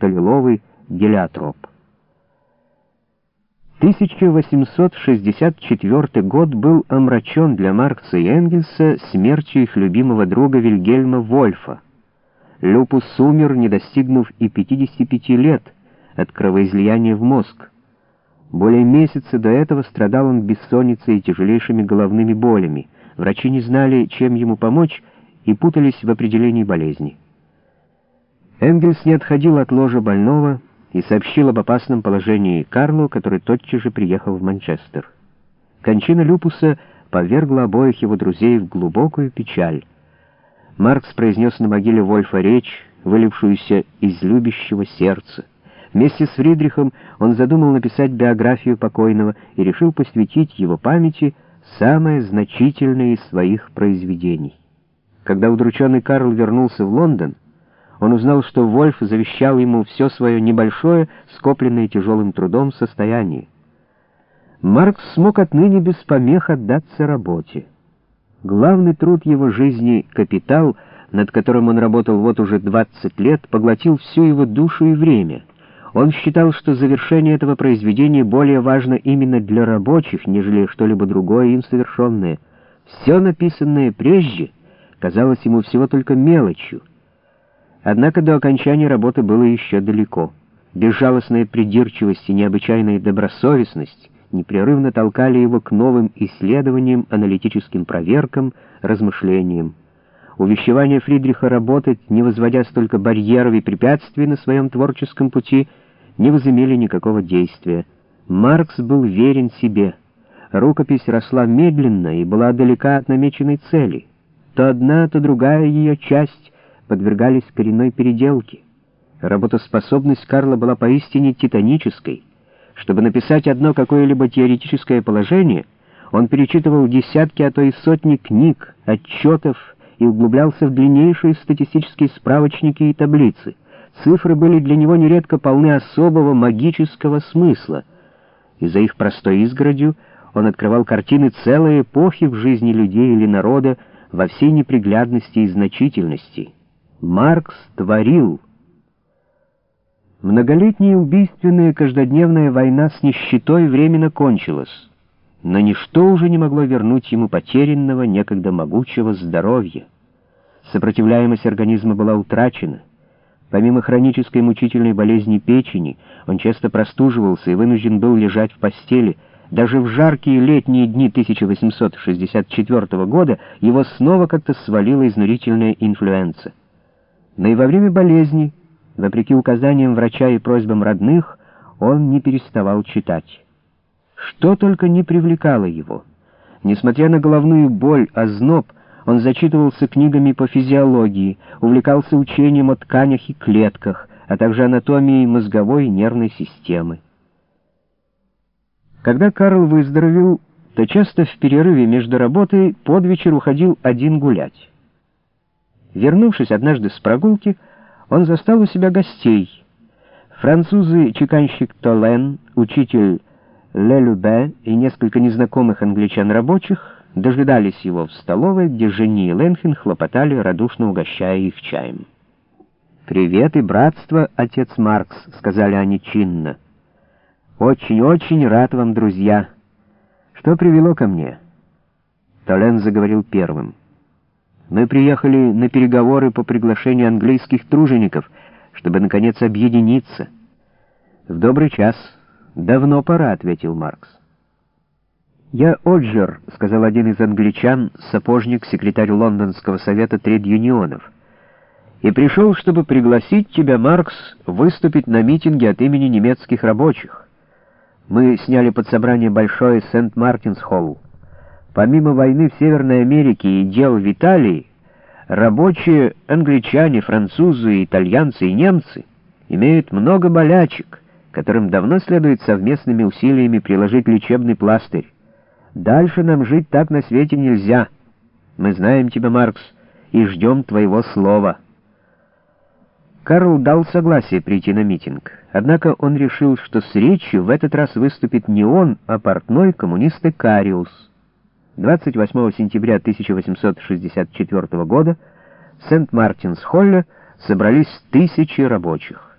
то лиловый гелиотроп. 1864 год был омрачен для Маркса и Энгельса смертью их любимого друга Вильгельма Вольфа. Люпус умер, не достигнув и 55 лет от кровоизлияния в мозг. Более месяца до этого страдал он бессонницей и тяжелейшими головными болями. Врачи не знали, чем ему помочь, и путались в определении болезни. Энгельс не отходил от ложа больного и сообщил об опасном положении Карлу, который тотчас же приехал в Манчестер. Кончина Люпуса повергла обоих его друзей в глубокую печаль. Маркс произнес на могиле Вольфа речь, вылившуюся из любящего сердца. Вместе с Фридрихом он задумал написать биографию покойного и решил посвятить его памяти самое значительное из своих произведений. Когда удрученный Карл вернулся в Лондон, он узнал, что Вольф завещал ему все свое небольшое, скопленное тяжелым трудом состояние. Маркс смог отныне без помех отдаться работе. Главный труд его жизни «Капитал», над которым он работал вот уже 20 лет, поглотил всю его душу и время. Он считал, что завершение этого произведения более важно именно для рабочих, нежели что-либо другое им совершенное. Все написанное прежде казалось ему всего только мелочью, Однако до окончания работы было еще далеко. Безжалостная придирчивость и необычайная добросовестность непрерывно толкали его к новым исследованиям, аналитическим проверкам, размышлениям. Увещевание Фридриха работать, не возводя столько барьеров и препятствий на своем творческом пути, не возымели никакого действия. Маркс был верен себе. Рукопись росла медленно и была далека от намеченной цели. То одна, то другая ее часть подвергались коренной переделке. Работоспособность Карла была поистине титанической. Чтобы написать одно какое-либо теоретическое положение, он перечитывал десятки, а то и сотни книг, отчетов и углублялся в длиннейшие статистические справочники и таблицы. Цифры были для него нередко полны особого магического смысла, и за их простой изгородью он открывал картины целой эпохи в жизни людей или народа во всей неприглядности и значительности. Маркс творил. Многолетняя убийственная каждодневная война с нищетой временно кончилась, но ничто уже не могло вернуть ему потерянного, некогда могучего здоровья. Сопротивляемость организма была утрачена. Помимо хронической мучительной болезни печени, он часто простуживался и вынужден был лежать в постели. Даже в жаркие летние дни 1864 года его снова как-то свалила изнурительная инфлюенция. Но и во время болезни, вопреки указаниям врача и просьбам родных, он не переставал читать. Что только не привлекало его. Несмотря на головную боль, озноб, он зачитывался книгами по физиологии, увлекался учением о тканях и клетках, а также анатомией мозговой и нервной системы. Когда Карл выздоровел, то часто в перерыве между работой под вечер уходил один гулять. Вернувшись однажды с прогулки, он застал у себя гостей. Французы-чеканщик Толен, учитель Лелюбе и несколько незнакомых англичан-рабочих дожидались его в столовой, где Жени и Ленхен хлопотали, радушно угощая их чаем. «Привет и братство, отец Маркс», — сказали они чинно. «Очень-очень рад вам, друзья. Что привело ко мне?» Толен заговорил первым. Мы приехали на переговоры по приглашению английских тружеников, чтобы, наконец, объединиться. В добрый час. Давно пора, — ответил Маркс. «Я Оджер», — сказал один из англичан, сапожник, секретарь Лондонского совета тред-юнионов, «и пришел, чтобы пригласить тебя, Маркс, выступить на митинге от имени немецких рабочих. Мы сняли под собрание большое Сент-Мартинс-Холл. Помимо войны в Северной Америке и дел в Италии, рабочие англичане, французы, итальянцы и немцы имеют много болячек, которым давно следует совместными усилиями приложить лечебный пластырь. Дальше нам жить так на свете нельзя. Мы знаем тебя, Маркс, и ждем твоего слова». Карл дал согласие прийти на митинг, однако он решил, что с речью в этот раз выступит не он, а портной коммунист Кариус. 28 сентября 1864 года в Сент-Мартинс-Холле собрались тысячи рабочих.